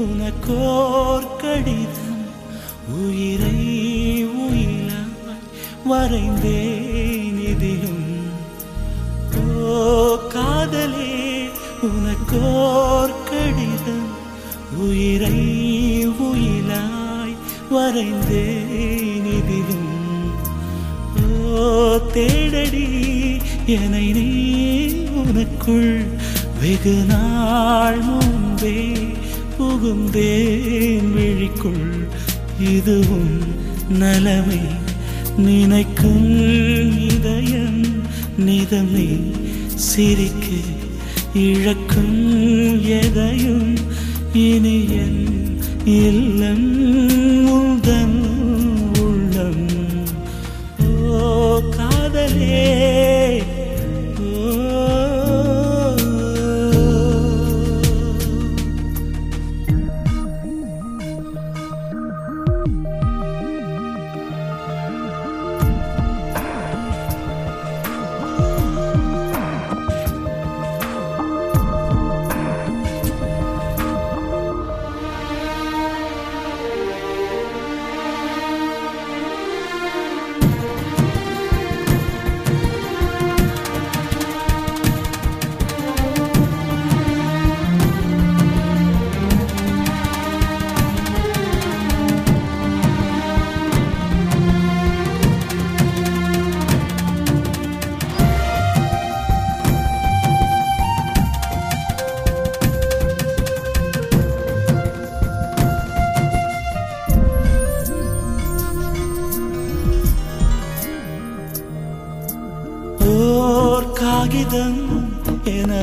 உனக்கோர் கடிதம் உயிரை உயிலாய் வரைந்தேன் இதிலும் ஓ காதலே உனக்கோர் கடிதம் உயிரை உயிலாய் வரைந்தேன் இதிலும் ஓ தேடடி என்னை நீ உனக்குள் வெகு நாள் முன்பே புகுந்தேன் விழிக்குள். இதுவும் நலமே. நினைக்கும் இதயம் நிதமே. சிரிக்க இழக்கும் எதையும் இனியன் இல்லம்.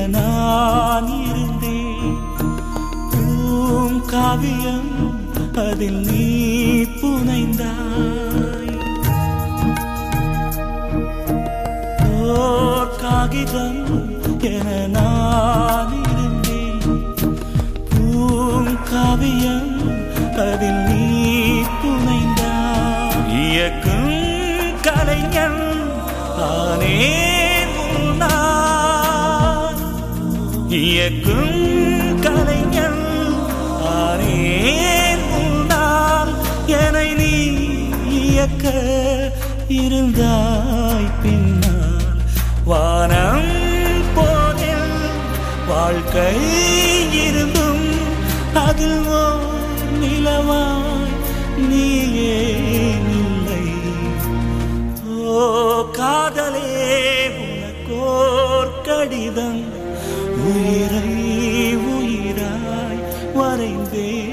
நான் இருந்தேன். பூம் காவியம் அதில் நீ புனைந்தாய். ஓர் காகிதம் என நான் இருந்தேன். பூம் காவியம் அதில் நீ புனைந்தாய். இயக்கும் கலைஞன் ஆனே இயக்கும் கலைஞன் ஆனேன் உண்டால் என நீ இயக்க இருந்தாய் பின்னால். வானம் போதில் வாழ்க்கை இருந்தும் அதில் ஓர் நிலவாய் நீயே இல்லை. ஓ காதலே உனக்கோர் கடிதம் உயிரை உயிராய் வரைந்தேன்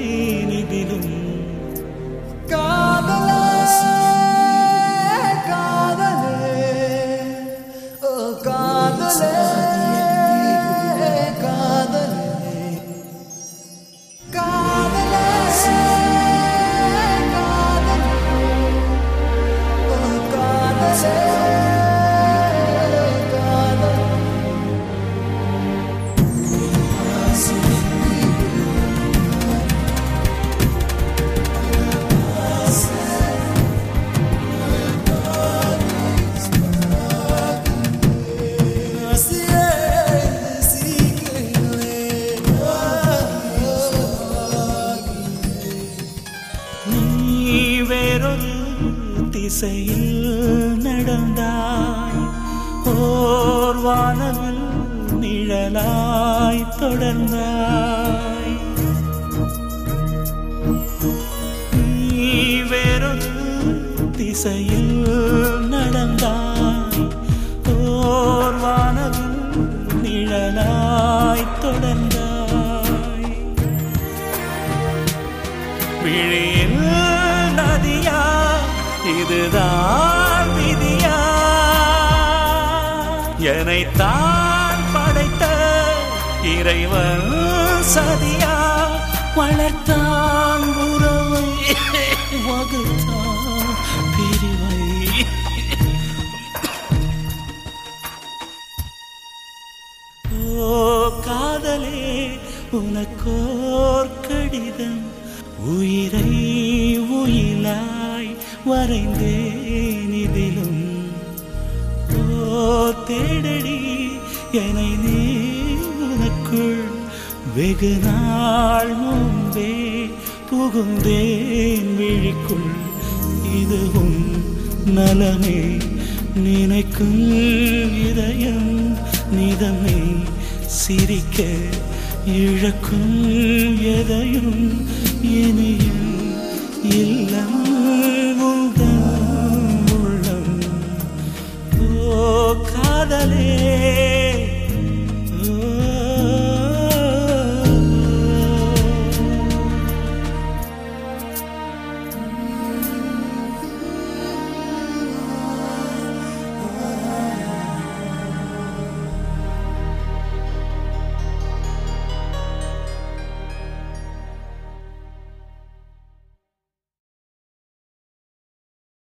திசையில் நடந்தாய். ஓர் வானவில் நிழலாய் தொடர்ந்தாய். நீ வேறொரு திசையில் நடந்தாய். ஓர் வானவில் நிழலாய் தொடர்ந்தாய். விழியில் நதியாய் இதுதான் விதியா? என்னைத்தான் படைத்த இறைவன் சதியா? வளர்த்தான் உறவை வகுத்தான் பிரிவை. ஓ காதலே உனக்கோர் கடிதம். உயிரை உயிலா வரைந்தேன் இதிலும். ஓ தேடடி என்னை நீ உனக்குள் வெகு நாள் முன்பே புகுந்தேன் விழிக்குள். இதுவும் நலமே நினைக்கும் இதயம் நிதமே சிரிக்க இழக்கும் எதையும் இனியும் இல்லம்? sale.